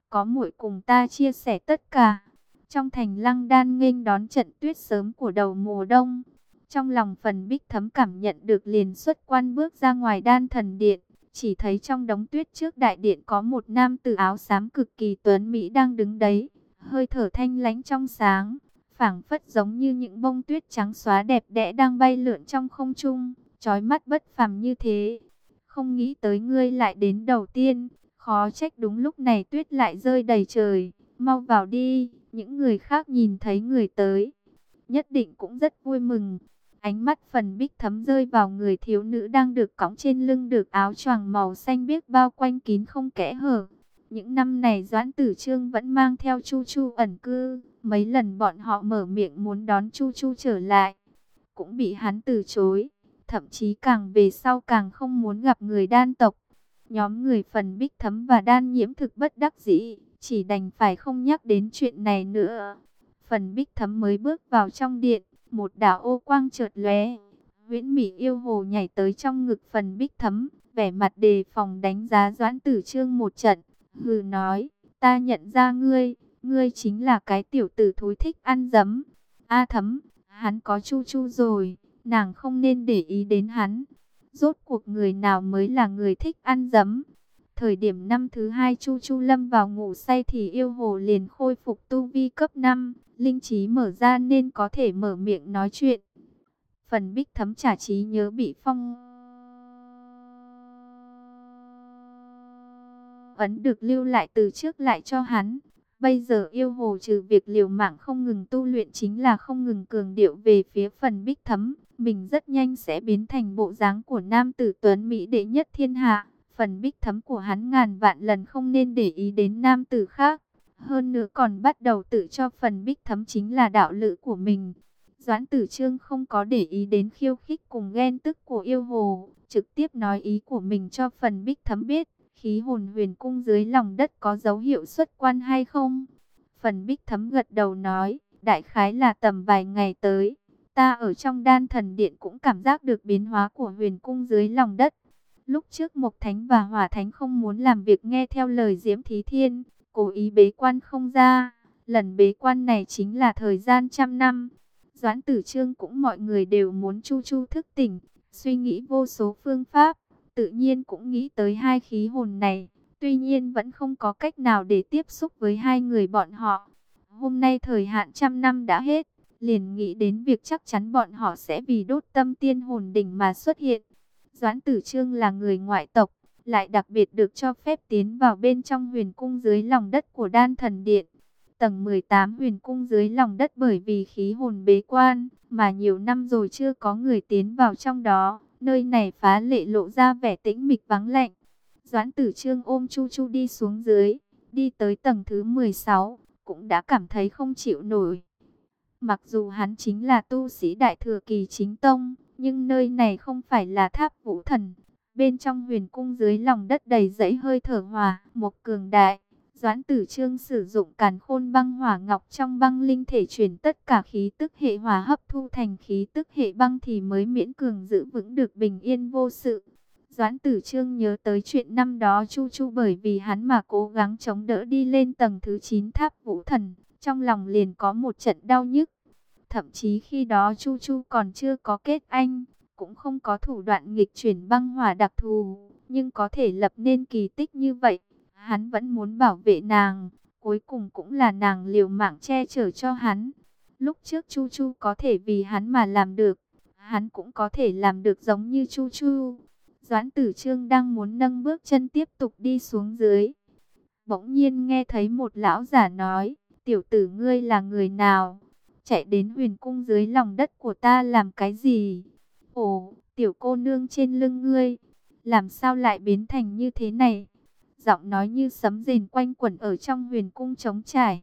có muội cùng ta chia sẻ tất cả. Trong thành lăng đan nghênh đón trận tuyết sớm của đầu mùa đông. Trong lòng phần bích thấm cảm nhận được liền xuất quan bước ra ngoài đan thần điện. Chỉ thấy trong đống tuyết trước đại điện có một nam tử áo xám cực kỳ tuấn Mỹ đang đứng đấy. Hơi thở thanh lánh trong sáng, phảng phất giống như những bông tuyết trắng xóa đẹp đẽ đang bay lượn trong không trung. Chói mắt bất phàm như thế. Không nghĩ tới ngươi lại đến đầu tiên, Khó trách đúng lúc này tuyết lại rơi đầy trời. Mau vào đi, những người khác nhìn thấy người tới. Nhất định cũng rất vui mừng. Ánh mắt phần bích thấm rơi vào người thiếu nữ đang được cõng trên lưng được áo choàng màu xanh biếc bao quanh kín không kẽ hở. Những năm này Doãn Tử Trương vẫn mang theo Chu Chu ẩn cư. Mấy lần bọn họ mở miệng muốn đón Chu Chu trở lại. Cũng bị hắn từ chối. Thậm chí càng về sau càng không muốn gặp người đan tộc. Nhóm người phần bích thấm và đan nhiễm thực bất đắc dĩ, chỉ đành phải không nhắc đến chuyện này nữa. Phần bích thấm mới bước vào trong điện, một đảo ô quang chợt lóe. Nguyễn Mỹ yêu hồ nhảy tới trong ngực phần bích thấm, vẻ mặt đề phòng đánh giá doãn tử trương một trận. Hừ nói, ta nhận ra ngươi, ngươi chính là cái tiểu tử thối thích ăn dấm. A thấm, hắn có chu chu rồi, nàng không nên để ý đến hắn. Rốt cuộc người nào mới là người thích ăn dấm? Thời điểm năm thứ hai Chu Chu Lâm vào ngủ say thì yêu hồ liền khôi phục tu vi cấp 5, linh trí mở ra nên có thể mở miệng nói chuyện. Phần bích thấm trả trí nhớ bị phong ấn được lưu lại từ trước lại cho hắn. Bây giờ yêu hồ trừ việc liều mạng không ngừng tu luyện chính là không ngừng cường điệu về phía phần bích thấm. Mình rất nhanh sẽ biến thành bộ dáng của nam tử tuấn Mỹ đệ nhất thiên hạ. Phần bích thấm của hắn ngàn vạn lần không nên để ý đến nam tử khác. Hơn nữa còn bắt đầu tự cho phần bích thấm chính là đạo lữ của mình. Doãn tử trương không có để ý đến khiêu khích cùng ghen tức của yêu hồ. Trực tiếp nói ý của mình cho phần bích thấm biết khí hồn huyền cung dưới lòng đất có dấu hiệu xuất quan hay không? Phần bích thấm gật đầu nói, đại khái là tầm vài ngày tới. Ta ở trong đan thần điện cũng cảm giác được biến hóa của huyền cung dưới lòng đất. Lúc trước Mộc Thánh và Hỏa Thánh không muốn làm việc nghe theo lời Diễm Thí Thiên, cố ý bế quan không ra. Lần bế quan này chính là thời gian trăm năm. Doãn tử trương cũng mọi người đều muốn chu chu thức tỉnh, suy nghĩ vô số phương pháp tự nhiên cũng nghĩ tới hai khí hồn này. Tuy nhiên vẫn không có cách nào để tiếp xúc với hai người bọn họ. Hôm nay thời hạn trăm năm đã hết, liền nghĩ đến việc chắc chắn bọn họ sẽ vì đốt tâm tiên hồn đỉnh mà xuất hiện. Doãn Tử Trương là người ngoại tộc, lại đặc biệt được cho phép tiến vào bên trong huyền cung dưới lòng đất của đan thần điện. tầng 18 huyền cung dưới lòng đất bởi vì khí hồn bế quan, mà nhiều năm rồi chưa có người tiến vào trong đó. Nơi này phá lệ lộ ra vẻ tĩnh mịch vắng lạnh. Doãn tử trương ôm Chu Chu đi xuống dưới, đi tới tầng thứ 16, cũng đã cảm thấy không chịu nổi. Mặc dù hắn chính là tu sĩ đại thừa kỳ chính tông, nhưng nơi này không phải là tháp vũ thần. Bên trong huyền cung dưới lòng đất đầy dẫy hơi thở hòa, một cường đại. Doãn tử trương sử dụng càn khôn băng hỏa ngọc trong băng linh thể chuyển tất cả khí tức hệ hỏa hấp thu thành khí tức hệ băng thì mới miễn cường giữ vững được bình yên vô sự. Doãn tử trương nhớ tới chuyện năm đó Chu Chu bởi vì hắn mà cố gắng chống đỡ đi lên tầng thứ 9 tháp vũ thần, trong lòng liền có một trận đau nhức. Thậm chí khi đó Chu Chu còn chưa có kết anh, cũng không có thủ đoạn nghịch chuyển băng hỏa đặc thù, nhưng có thể lập nên kỳ tích như vậy. Hắn vẫn muốn bảo vệ nàng, cuối cùng cũng là nàng liều mạng che chở cho hắn. Lúc trước Chu Chu có thể vì hắn mà làm được, hắn cũng có thể làm được giống như Chu Chu. Doãn tử trương đang muốn nâng bước chân tiếp tục đi xuống dưới. Bỗng nhiên nghe thấy một lão giả nói, tiểu tử ngươi là người nào? Chạy đến huyền cung dưới lòng đất của ta làm cái gì? Ồ, tiểu cô nương trên lưng ngươi, làm sao lại biến thành như thế này? Giọng nói như sấm rền quanh quẩn ở trong huyền cung trống trải.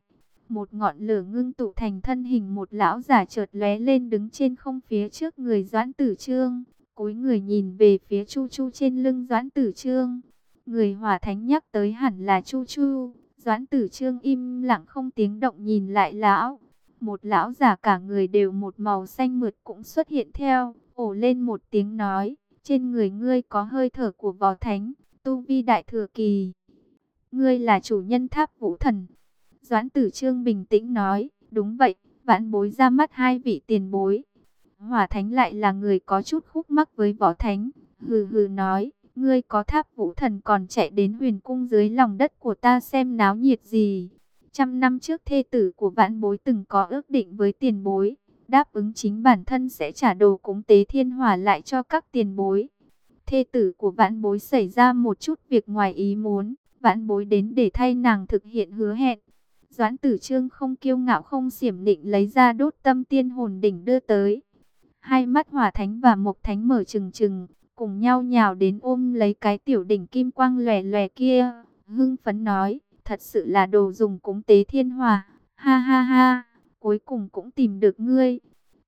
Một ngọn lửa ngưng tụ thành thân hình một lão giả chợt lóe lên đứng trên không phía trước người Doãn Tử Trương. Cúi người nhìn về phía Chu Chu trên lưng Doãn Tử Trương. Người hỏa thánh nhắc tới hẳn là Chu Chu. Doãn Tử Trương im lặng không tiếng động nhìn lại lão. Một lão già cả người đều một màu xanh mượt cũng xuất hiện theo, ổ lên một tiếng nói, trên người ngươi có hơi thở của võ thánh, tu vi đại thừa kỳ. Ngươi là chủ nhân tháp vũ thần. Doãn tử trương bình tĩnh nói, đúng vậy, vãn bối ra mắt hai vị tiền bối. Hỏa thánh lại là người có chút khúc mắc với võ thánh, hừ hừ nói, ngươi có tháp vũ thần còn chạy đến huyền cung dưới lòng đất của ta xem náo nhiệt gì. Trăm năm trước thê tử của vãn bối từng có ước định với tiền bối, đáp ứng chính bản thân sẽ trả đồ cúng tế thiên hỏa lại cho các tiền bối. Thê tử của vãn bối xảy ra một chút việc ngoài ý muốn, vãn bối đến để thay nàng thực hiện hứa hẹn. Doãn tử trương không kiêu ngạo không xiểm định lấy ra đốt tâm tiên hồn đỉnh đưa tới. Hai mắt hỏa thánh và mộc thánh mở trừng trừng, cùng nhau nhào đến ôm lấy cái tiểu đỉnh kim quang lòe lòe kia. Hưng phấn nói, thật sự là đồ dùng cúng tế thiên hòa. Ha ha ha, cuối cùng cũng tìm được ngươi.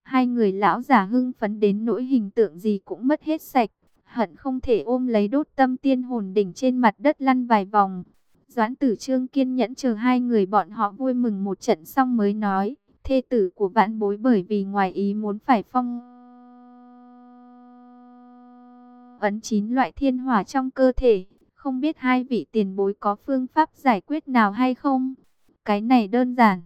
Hai người lão già hưng phấn đến nỗi hình tượng gì cũng mất hết sạch. Hận không thể ôm lấy đốt tâm tiên hồn đỉnh trên mặt đất lăn vài vòng. Doãn tử trương kiên nhẫn chờ hai người bọn họ vui mừng một trận xong mới nói. Thê tử của vãn bối bởi vì ngoài ý muốn phải phong ấn chín loại thiên hỏa trong cơ thể, không biết hai vị tiền bối có phương pháp giải quyết nào hay không? Cái này đơn giản.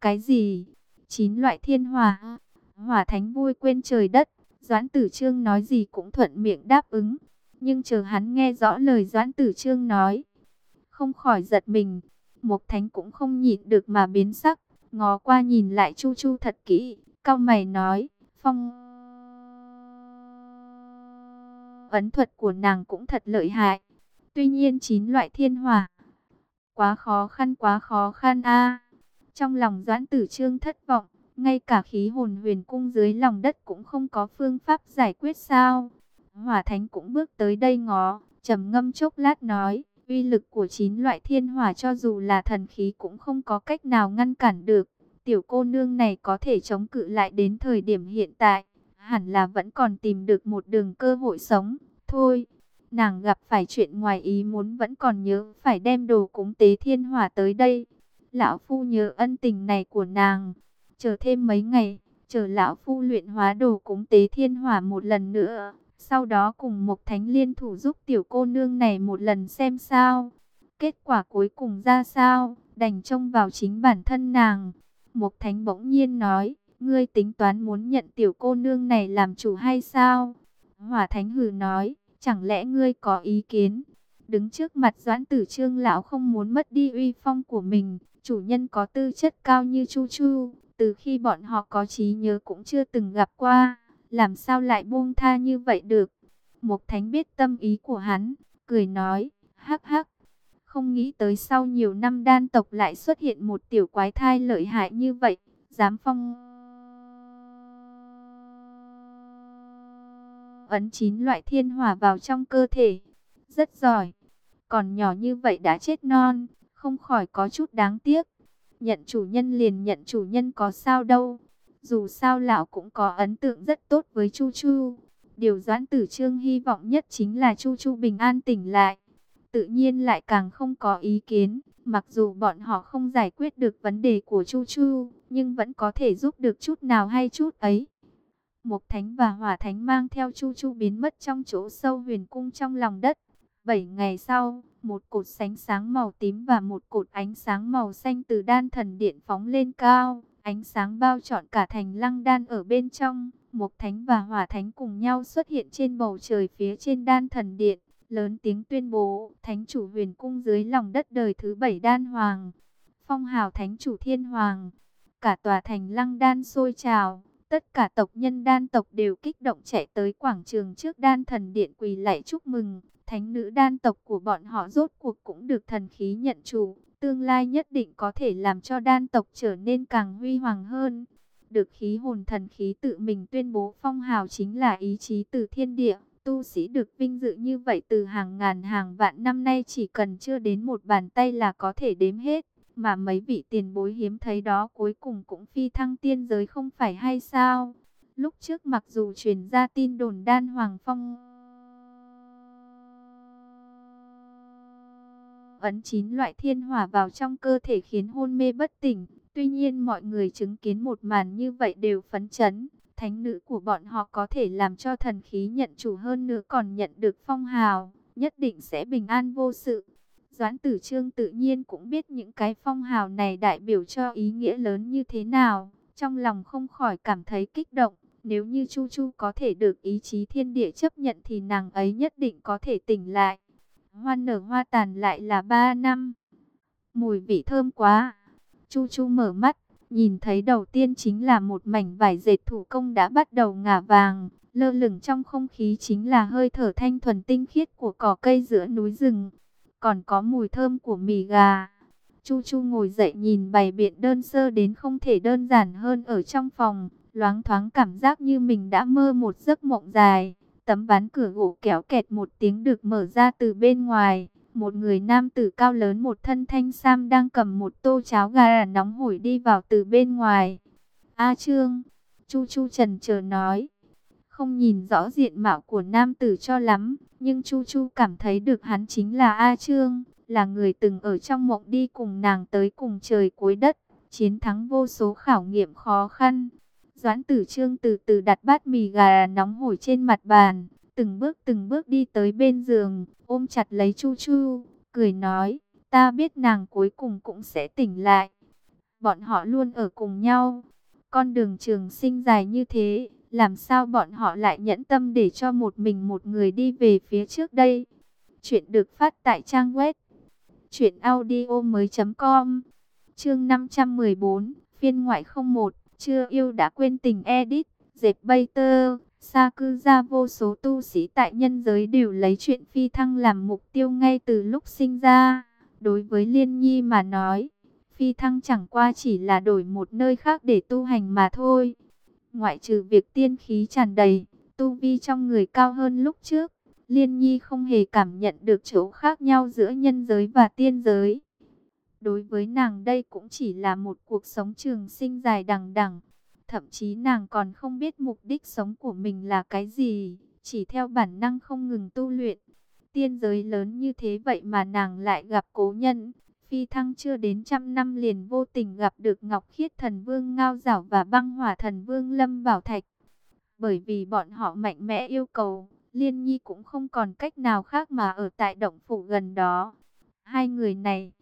Cái gì? Chín loại thiên hỏa. Hỏa thánh vui quên trời đất. Doãn tử trương nói gì cũng thuận miệng đáp ứng. Nhưng chờ hắn nghe rõ lời Doãn tử trương nói. Không khỏi giật mình. Mục thánh cũng không nhịn được mà biến sắc. Ngó qua nhìn lại chu chu thật kỹ. Cao mày nói. Phong... Ấn thuật của nàng cũng thật lợi hại. Tuy nhiên chín loại thiên hỏa, quá khó khăn quá khó khăn a. Trong lòng Doãn Tử Trương thất vọng, ngay cả khí hồn huyền cung dưới lòng đất cũng không có phương pháp giải quyết sao? Hỏa Thánh cũng bước tới đây ngó, trầm ngâm chốc lát nói, uy lực của chín loại thiên hỏa cho dù là thần khí cũng không có cách nào ngăn cản được. Tiểu cô nương này có thể chống cự lại đến thời điểm hiện tại, hẳn là vẫn còn tìm được một đường cơ hội sống. Thôi, Nàng gặp phải chuyện ngoài ý muốn vẫn còn nhớ phải đem đồ cúng tế thiên hỏa tới đây. Lão Phu nhớ ân tình này của nàng. Chờ thêm mấy ngày, chờ Lão Phu luyện hóa đồ cúng tế thiên hỏa một lần nữa. Sau đó cùng một thánh liên thủ giúp tiểu cô nương này một lần xem sao. Kết quả cuối cùng ra sao, đành trông vào chính bản thân nàng. Một thánh bỗng nhiên nói, ngươi tính toán muốn nhận tiểu cô nương này làm chủ hay sao? Hỏa thánh hừ nói, Chẳng lẽ ngươi có ý kiến? Đứng trước mặt Doãn Tử Trương lão không muốn mất đi uy phong của mình, chủ nhân có tư chất cao như Chu Chu, từ khi bọn họ có trí nhớ cũng chưa từng gặp qua, làm sao lại buông tha như vậy được? Mục Thánh biết tâm ý của hắn, cười nói, hắc hắc, Không nghĩ tới sau nhiều năm đan tộc lại xuất hiện một tiểu quái thai lợi hại như vậy, dám phong ấn chín loại thiên hỏa vào trong cơ thể. Rất giỏi. Còn nhỏ như vậy đã chết non, không khỏi có chút đáng tiếc. Nhận chủ nhân liền nhận chủ nhân có sao đâu. Dù sao lão cũng có ấn tượng rất tốt với Chu Chu. Điều Doãn Tử Trương hy vọng nhất chính là Chu Chu bình an tỉnh lại. Tự nhiên lại càng không có ý kiến, mặc dù bọn họ không giải quyết được vấn đề của Chu Chu, nhưng vẫn có thể giúp được chút nào hay chút ấy. Mộc Thánh và Hỏa Thánh mang theo Chu Chu biến mất trong chỗ sâu huyền cung trong lòng đất. Bảy ngày sau, một cột sánh sáng màu tím và một cột ánh sáng màu xanh từ đan thần điện phóng lên cao. Ánh sáng bao trọn cả thành lăng đan ở bên trong. Mộc Thánh và Hỏa Thánh cùng nhau xuất hiện trên bầu trời phía trên đan thần điện. Lớn tiếng tuyên bố, Thánh chủ huyền cung dưới lòng đất đời thứ bảy đan hoàng. Phong hào Thánh chủ thiên hoàng. Cả tòa thành lăng đan sôi trào Tất cả tộc nhân đan tộc đều kích động chạy tới quảng trường trước đan thần điện quỳ lạy chúc mừng. Thánh nữ đan tộc của bọn họ rốt cuộc cũng được thần khí nhận chủ. Tương lai nhất định có thể làm cho đan tộc trở nên càng huy hoàng hơn. Được khí hồn thần khí tự mình tuyên bố phong hào chính là ý chí từ thiên địa. Tu sĩ được vinh dự như vậy từ hàng ngàn hàng vạn năm nay chỉ cần chưa đến một bàn tay là có thể đếm hết mà mấy vị tiền bối hiếm thấy đó cuối cùng cũng phi thăng tiên giới không phải hay sao? Lúc trước mặc dù truyền ra tin đồn đan Hoàng Phong ấn chín loại thiên hỏa vào trong cơ thể khiến hôn mê bất tỉnh. Tuy nhiên mọi người chứng kiến một màn như vậy đều phấn chấn. Thánh nữ của bọn họ có thể làm cho thần khí nhận chủ hơn nữa còn nhận được phong hào, nhất định sẽ bình an vô sự. Doãn tử trương tự nhiên cũng biết những cái phong hào này đại biểu cho ý nghĩa lớn như thế nào. Trong lòng không khỏi cảm thấy kích động. Nếu như Chu Chu có thể được ý chí thiên địa chấp nhận thì nàng ấy nhất định có thể tỉnh lại. Hoa nở hoa tàn lại là ba năm. Mùi vị thơm quá. Chu Chu mở mắt, nhìn thấy đầu tiên chính là một mảnh vải dệt thủ công đã bắt đầu ngả vàng. Lơ lửng trong không khí chính là hơi thở thanh thuần tinh khiết của cỏ cây giữa núi rừng còn có mùi thơm của mì gà. Chu Chu ngồi dậy nhìn bày biện đơn sơ đến không thể đơn giản hơn ở trong phòng, loáng thoáng cảm giác như mình đã mơ một giấc mộng dài. Tấm ván cửa gỗ kéo kẹt một tiếng được mở ra từ bên ngoài. Một người nam tử cao lớn một thân thanh sam đang cầm một tô cháo gà nóng hổi đi vào từ bên ngoài. A Trương, Chu Chu trần chờ nói. Không nhìn rõ diện mạo của nam tử cho lắm, nhưng Chu Chu cảm thấy được hắn chính là A Trương, là người từng ở trong mộng đi cùng nàng tới cùng trời cuối đất, chiến thắng vô số khảo nghiệm khó khăn. Doãn tử trương từ từ đặt bát mì gà nóng hổi trên mặt bàn, từng bước từng bước đi tới bên giường, ôm chặt lấy Chu Chu, cười nói, ta biết nàng cuối cùng cũng sẽ tỉnh lại. Bọn họ luôn ở cùng nhau, con đường trường sinh dài như thế, làm sao bọn họ lại nhẫn tâm để cho một mình một người đi về phía trước đây? Chuyện được phát tại trang web truyệnaudiomoi.com. Chương 514, phiên ngoại 01, chưa yêu đã quên tình edit, dệt bay tơ. Sa cư ra vô số tu sĩ tại nhân giới đều lấy chuyện phi thăng làm mục tiêu ngay từ lúc sinh ra. Đối với Liên Nhi mà nói, phi thăng chẳng qua chỉ là đổi một nơi khác để tu hành mà thôi. Ngoại trừ việc tiên khí tràn đầy, tu vi trong người cao hơn lúc trước, Liên Nhi không hề cảm nhận được chỗ khác nhau giữa nhân giới và tiên giới. Đối với nàng đây cũng chỉ là một cuộc sống trường sinh dài đằng đằng. Thậm chí nàng còn không biết mục đích sống của mình là cái gì, chỉ theo bản năng không ngừng tu luyện. Tiên giới lớn như thế vậy mà nàng lại gặp cố nhân, phi thăng chưa đến trăm năm liền vô tình gặp được Ngọc Khiết Thần Vương Ngao Giảo và băng hỏa Thần Vương Lâm Bảo Thạch. Bởi vì bọn họ mạnh mẽ yêu cầu, Liên Nhi cũng không còn cách nào khác mà ở tại động phủ gần đó. Hai người này,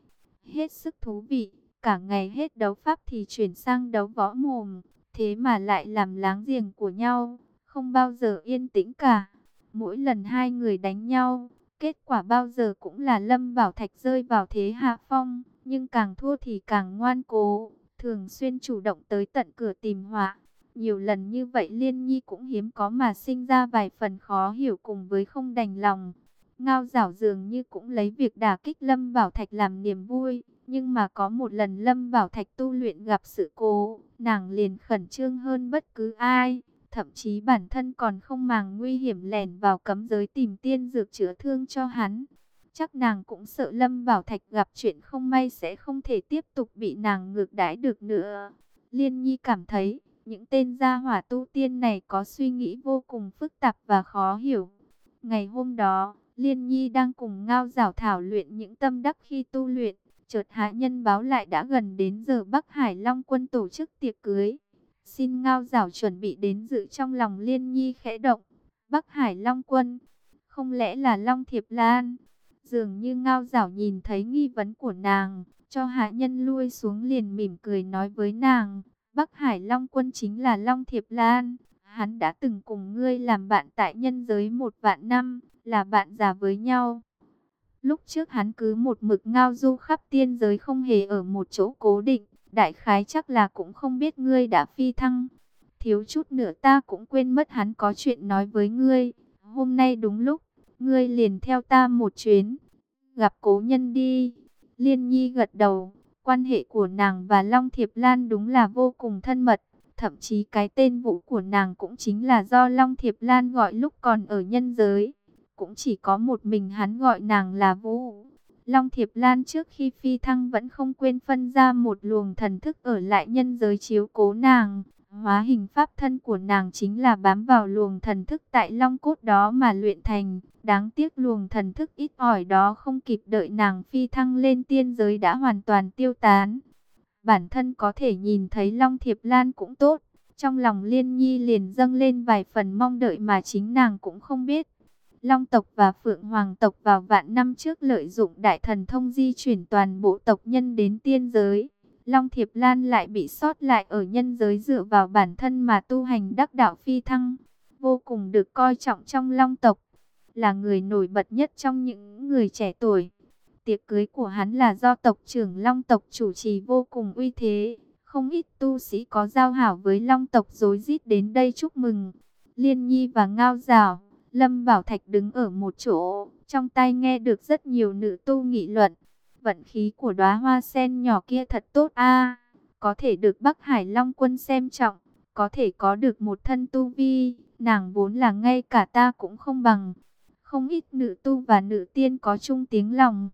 hết sức thú vị, cả ngày hết đấu pháp thì chuyển sang đấu võ mồm, thế mà lại làm láng giềng của nhau, không bao giờ yên tĩnh cả. Mỗi lần hai người đánh nhau, Kết quả bao giờ cũng là Lâm Bảo Thạch rơi vào thế hạ phong, nhưng càng thua thì càng ngoan cố, thường xuyên chủ động tới tận cửa tìm họa. Nhiều lần như vậy Liên Nhi cũng hiếm có mà sinh ra vài phần khó hiểu cùng với không đành lòng. Ngao giảo dường như cũng lấy việc đả kích Lâm Bảo Thạch làm niềm vui. Nhưng mà có một lần Lâm Bảo Thạch tu luyện gặp sự cố, nàng liền khẩn trương hơn bất cứ ai. Thậm chí bản thân còn không màng nguy hiểm lẻn vào cấm giới tìm tiên dược chữa thương cho hắn. Chắc nàng cũng sợ Lâm Bảo Thạch gặp chuyện không may sẽ không thể tiếp tục bị nàng ngược đãi được nữa. Liên Nhi cảm thấy, những tên gia hỏa tu tiên này có suy nghĩ vô cùng phức tạp và khó hiểu. Ngày hôm đó, Liên Nhi đang cùng Ngao Giảo thảo luyện những tâm đắc khi tu luyện. Chợt hạ nhân báo lại đã gần đến giờ Bắc Hải Long quân tổ chức tiệc cưới. Xin Ngao Giảo chuẩn bị đến dự trong lòng Liên Nhi khẽ động. Bắc Hải Long quân, không lẽ là Long Thiệp Lan? Dường như Ngao Giảo nhìn thấy nghi vấn của nàng, cho hạ nhân lui xuống liền mỉm cười nói với nàng. Bắc Hải Long quân chính là Long Thiệp Lan. Hắn đã từng cùng ngươi làm bạn tại nhân giới một vạn năm, là bạn già với nhau. Lúc trước hắn cứ một mực ngao du khắp tiên giới không hề ở một chỗ cố định, đại khái chắc là cũng không biết ngươi đã phi thăng. Thiếu chút nữa ta cũng quên mất hắn có chuyện nói với ngươi. Hôm nay đúng lúc, ngươi liền theo ta một chuyến, gặp cố nhân đi. Liên Nhi gật đầu, quan hệ của nàng và Long Thiệp Lan đúng là vô cùng thân mật. Thậm chí cái tên vũ của nàng cũng chính là do Long Thiệp Lan gọi lúc còn ở nhân giới cũng chỉ có một mình hắn gọi nàng là Vũ. Long Thiệp Lan trước khi phi thăng vẫn không quên phân ra một luồng thần thức ở lại nhân giới chiếu cố nàng. Hóa hình pháp thân của nàng chính là bám vào luồng thần thức tại Long Cốt đó mà luyện thành. Đáng tiếc luồng thần thức ít ỏi đó không kịp đợi nàng phi thăng lên tiên giới đã hoàn toàn tiêu tán. Bản thân có thể nhìn thấy Long Thiệp Lan cũng tốt. Trong lòng Liên Nhi liền dâng lên vài phần mong đợi mà chính nàng cũng không biết. Long tộc và Phượng Hoàng tộc vào vạn năm trước lợi dụng đại thần thông di chuyển toàn bộ tộc nhân đến tiên giới. Long Thiệp Lan lại bị sót lại ở nhân giới dựa vào bản thân mà tu hành đắc đạo phi thăng. Vô cùng được coi trọng trong Long tộc. Là người nổi bật nhất trong những người trẻ tuổi. Tiệc cưới của hắn là do tộc trưởng Long tộc chủ trì vô cùng uy thế. Không ít tu sĩ có giao hảo với Long tộc dối rít đến đây chúc mừng. Liên Nhi và Ngao Giảo Lâm Bảo Thạch đứng ở một chỗ, trong tay nghe được rất nhiều nữ tu nghị luận. Vận khí của đóa hoa sen nhỏ kia thật tốt a, có thể được Bắc Hải Long quân xem trọng, có thể có được một thân tu vi, nàng vốn là ngay cả ta cũng không bằng. Không ít nữ tu và nữ tiên có chung tiếng lòng.